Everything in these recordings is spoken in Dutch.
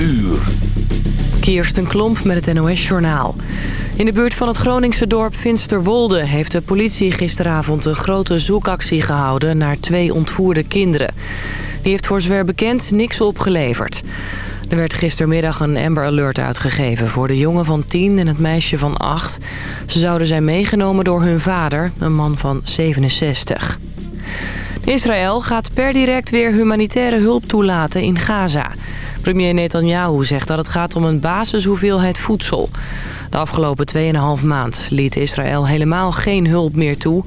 uur. Kirsten Klomp met het NOS-journaal. In de buurt van het Groningse dorp Finsterwolde... heeft de politie gisteravond een grote zoekactie gehouden... naar twee ontvoerde kinderen. Die heeft voor zover bekend niks opgeleverd. Er werd gistermiddag een Amber Alert uitgegeven... voor de jongen van 10 en het meisje van 8. Ze zouden zijn meegenomen door hun vader, een man van 67. Israël gaat per direct weer humanitaire hulp toelaten in Gaza. Premier Netanyahu zegt dat het gaat om een basishoeveelheid voedsel. De afgelopen 2,5 maand liet Israël helemaal geen hulp meer toe.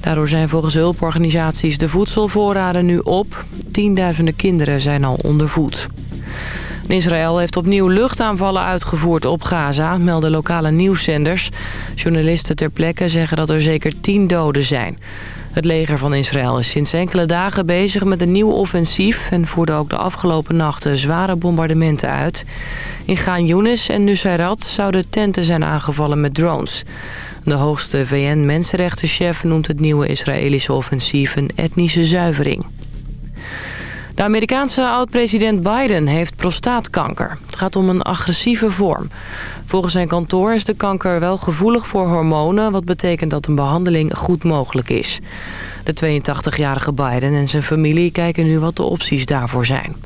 Daardoor zijn volgens hulporganisaties de voedselvoorraden nu op. Tienduizenden kinderen zijn al ondervoed. Israël heeft opnieuw luchtaanvallen uitgevoerd op Gaza, melden lokale nieuwszenders. Journalisten ter plekke zeggen dat er zeker tien doden zijn. Het leger van Israël is sinds enkele dagen bezig met een nieuw offensief... en voerde ook de afgelopen nachten zware bombardementen uit. In Gaan Yunis en Nusayrat zouden tenten zijn aangevallen met drones. De hoogste VN-mensenrechtenchef noemt het nieuwe Israëlische offensief een etnische zuivering. De Amerikaanse oud-president Biden heeft prostaatkanker. Het gaat om een agressieve vorm. Volgens zijn kantoor is de kanker wel gevoelig voor hormonen... wat betekent dat een behandeling goed mogelijk is. De 82-jarige Biden en zijn familie kijken nu wat de opties daarvoor zijn.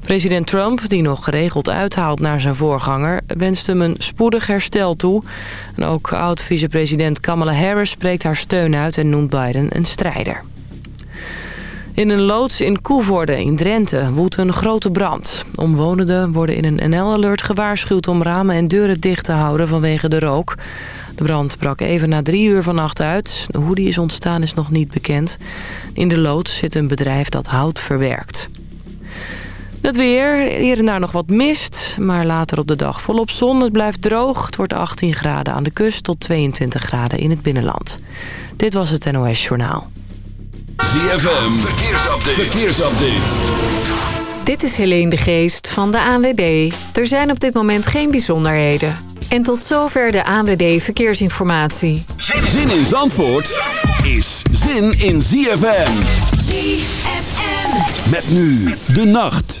President Trump, die nog geregeld uithaalt naar zijn voorganger... wenst hem een spoedig herstel toe. En ook oud-vicepresident Kamala Harris spreekt haar steun uit... en noemt Biden een strijder. In een loods in Koevoorde in Drenthe woedt een grote brand. Omwonenden worden in een NL-alert gewaarschuwd om ramen en deuren dicht te houden vanwege de rook. De brand brak even na drie uur vannacht uit. Hoe die is ontstaan is nog niet bekend. In de loods zit een bedrijf dat hout verwerkt. Het weer, hier en daar nog wat mist, maar later op de dag volop zon. Het blijft droog, het wordt 18 graden aan de kust tot 22 graden in het binnenland. Dit was het NOS Journaal. ZFM, verkeersupdate. verkeersupdate. Dit is Helene de Geest van de ANWB. Er zijn op dit moment geen bijzonderheden. En tot zover de ANWB Verkeersinformatie. Zin in Zandvoort is zin in ZFM. ZFM. Met nu de nacht.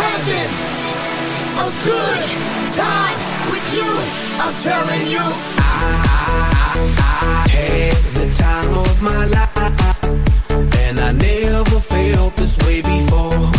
having a good time with you. I'm telling you. I, I, I had the time of my life, and I never felt this way before.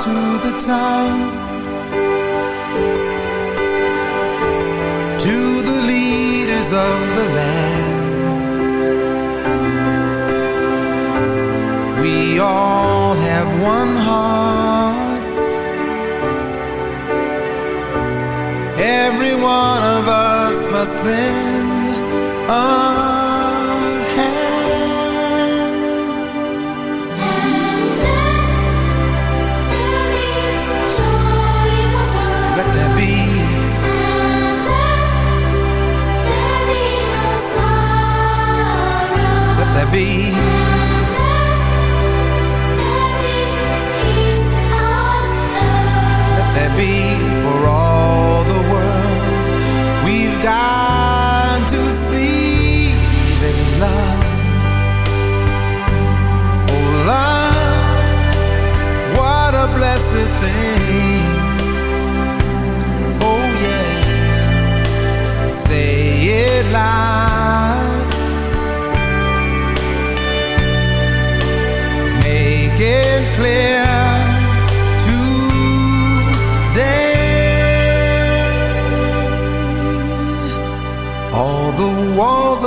to the town. To the leaders of the land. We all have one heart. Every one of us must lend be.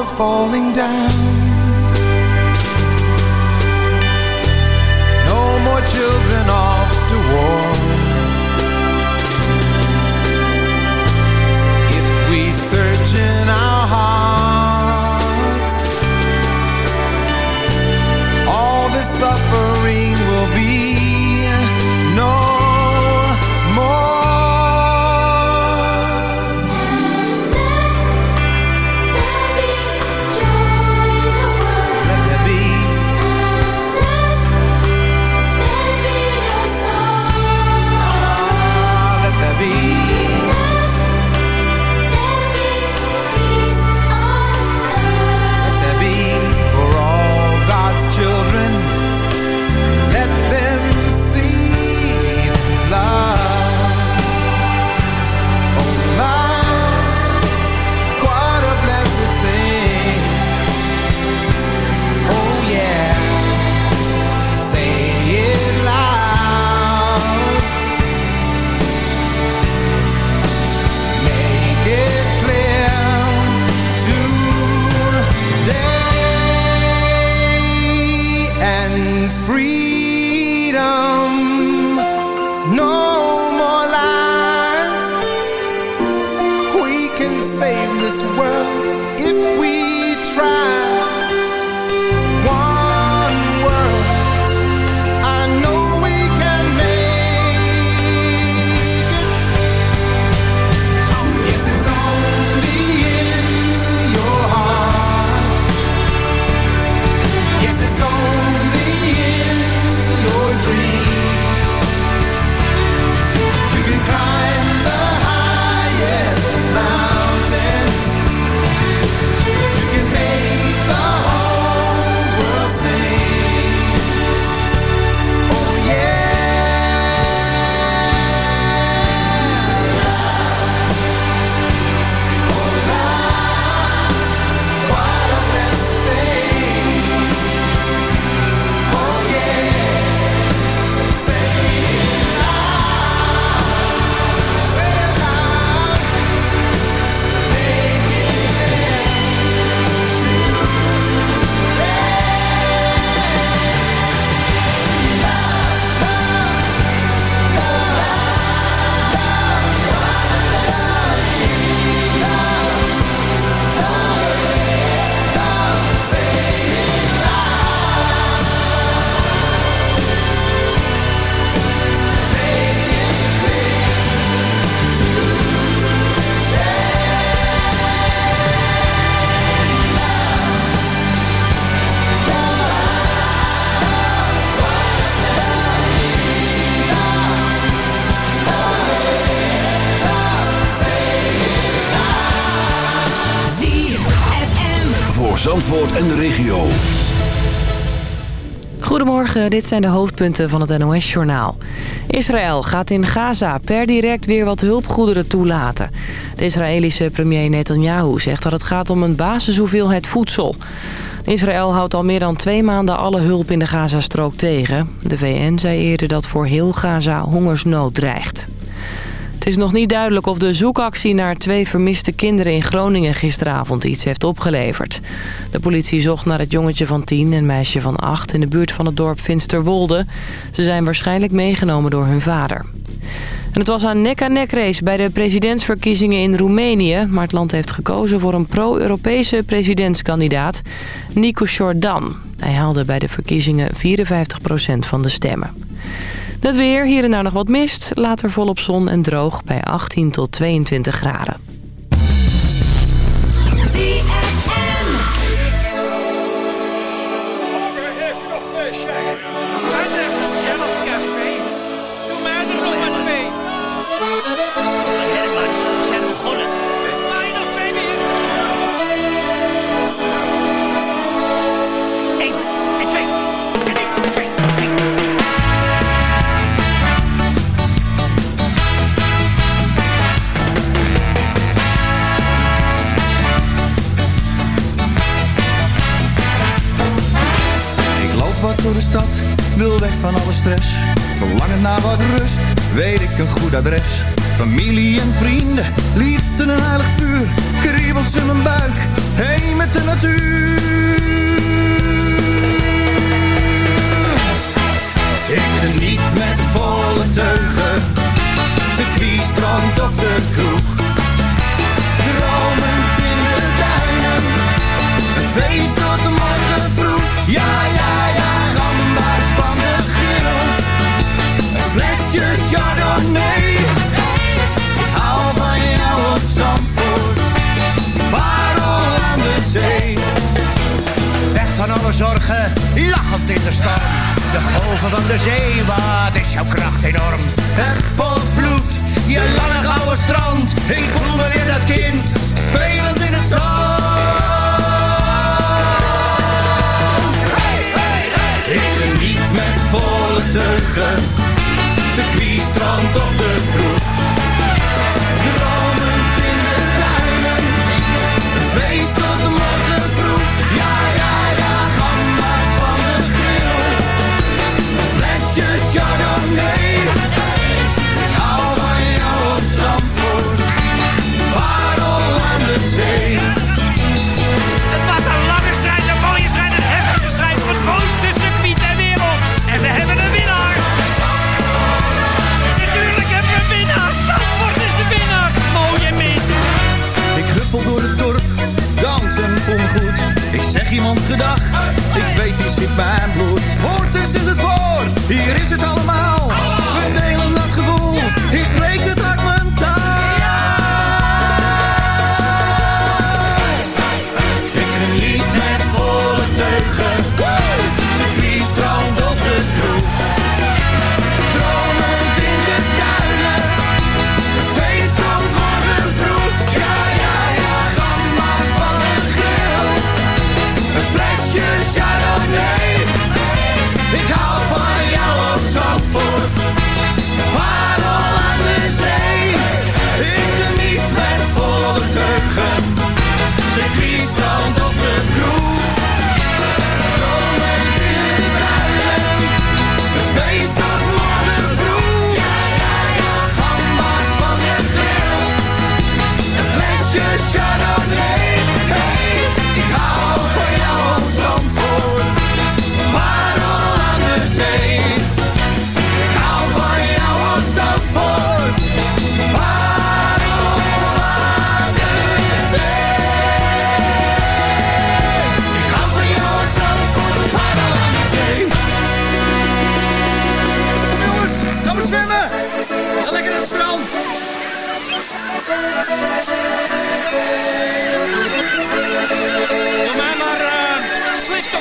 Are falling down. No more children dit zijn de hoofdpunten van het NOS-journaal. Israël gaat in Gaza per direct weer wat hulpgoederen toelaten. De Israëlische premier Netanyahu zegt dat het gaat om een basishoeveelheid voedsel. Israël houdt al meer dan twee maanden alle hulp in de Gazastrook tegen. De VN zei eerder dat voor heel Gaza hongersnood dreigt. Het is nog niet duidelijk of de zoekactie naar twee vermiste kinderen in Groningen gisteravond iets heeft opgeleverd. De politie zocht naar het jongetje van 10 en meisje van 8 in de buurt van het dorp Finsterwolde. Ze zijn waarschijnlijk meegenomen door hun vader. En het was een nek-aan-nek race bij de presidentsverkiezingen in Roemenië. Maar het land heeft gekozen voor een pro-Europese presidentskandidaat, Nico Jordan. Hij haalde bij de verkiezingen 54% van de stemmen. Het weer, hier en daar nog wat mist. Later volop zon en droog bij 18 tot 22 graden.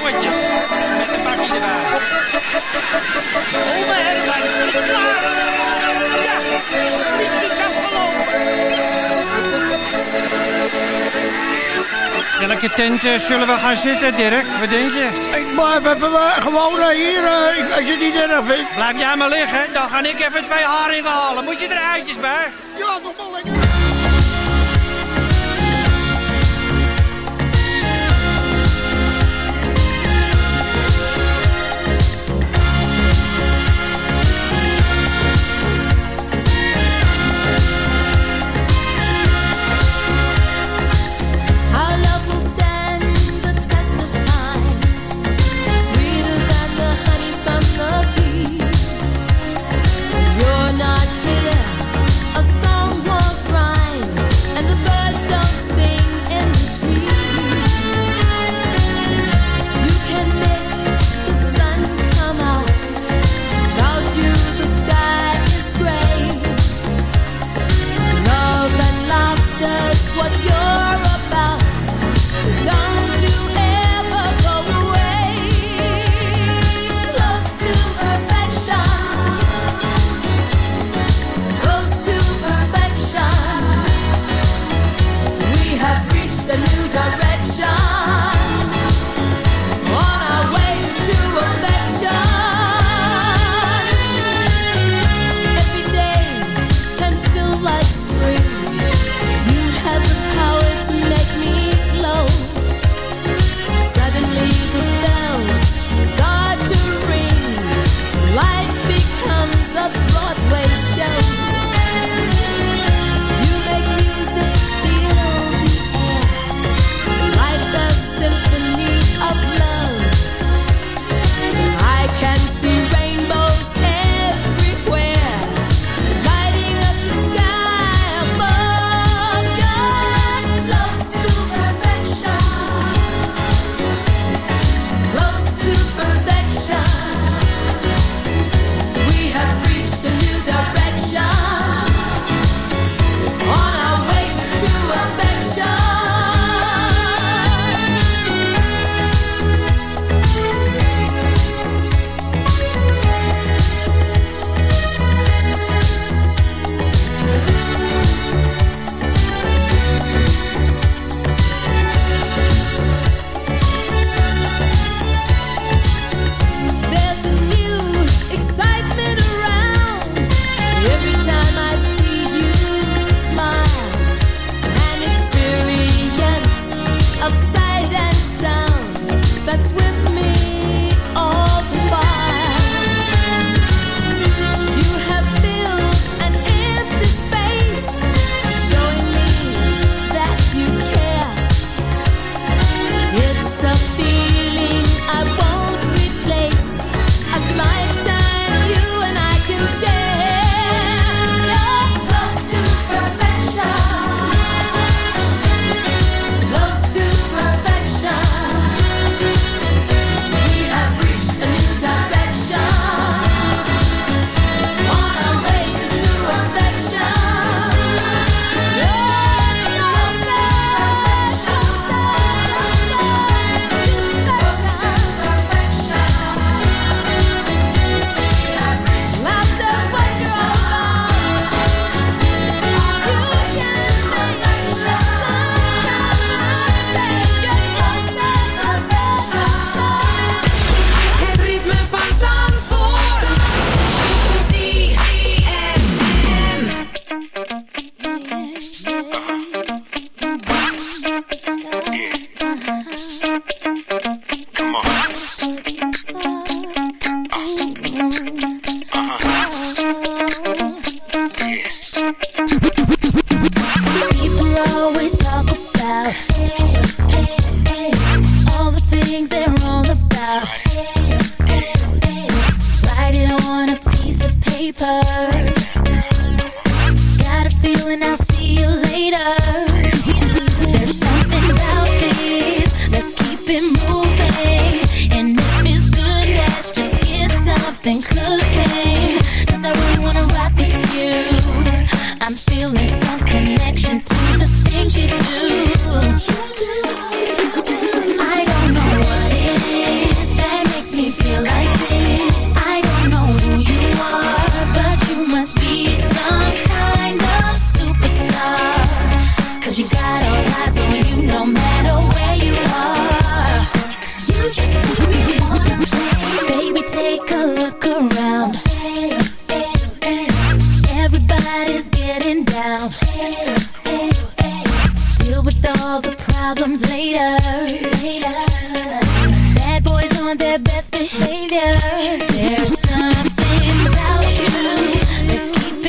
jongetjes met de bakjes waren. Oma Herman is klaar. Ja, het is afgelopen. Welke tent uh, zullen we gaan zitten, Dirk? Wat denk je? Ik blijf even eh, gewoon eh, hier, als je het niet erg vindt. Blijf jij maar liggen, dan ga ik even twee haringen halen. Moet je er eitjes bij? Ja, nog maar lekker.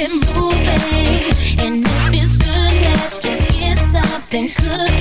moving. And if it's good, let's just get something cooking.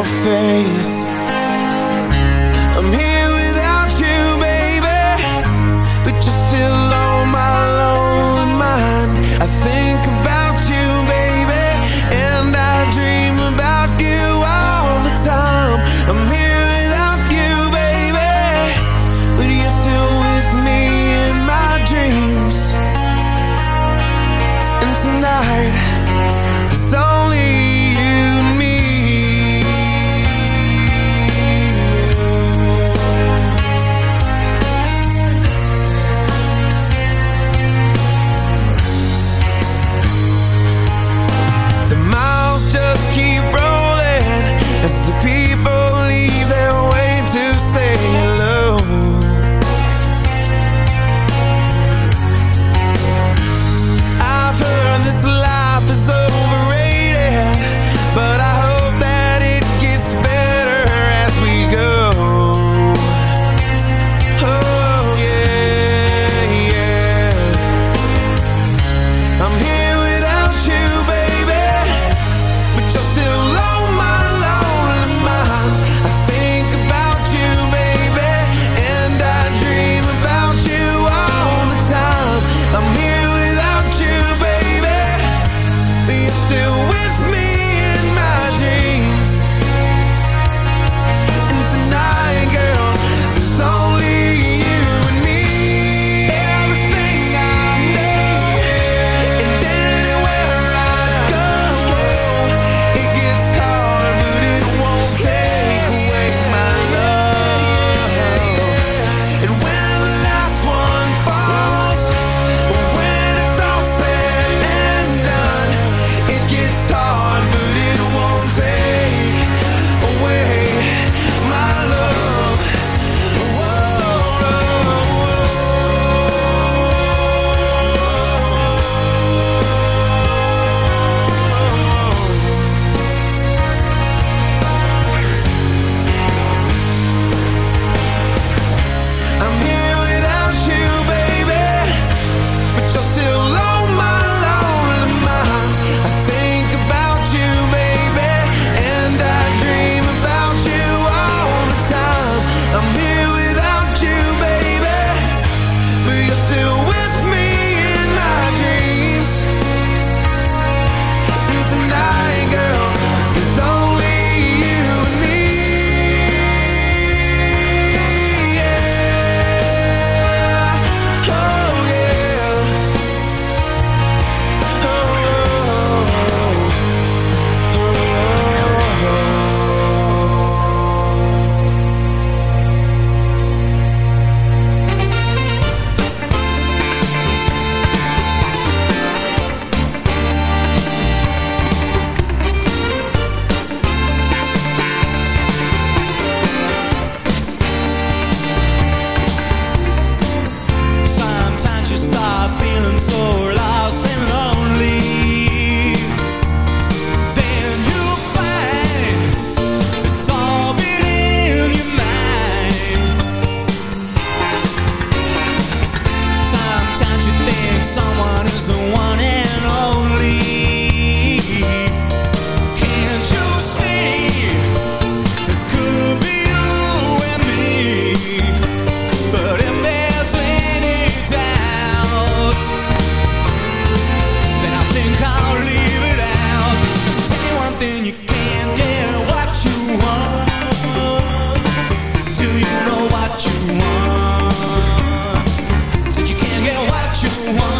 your face you want.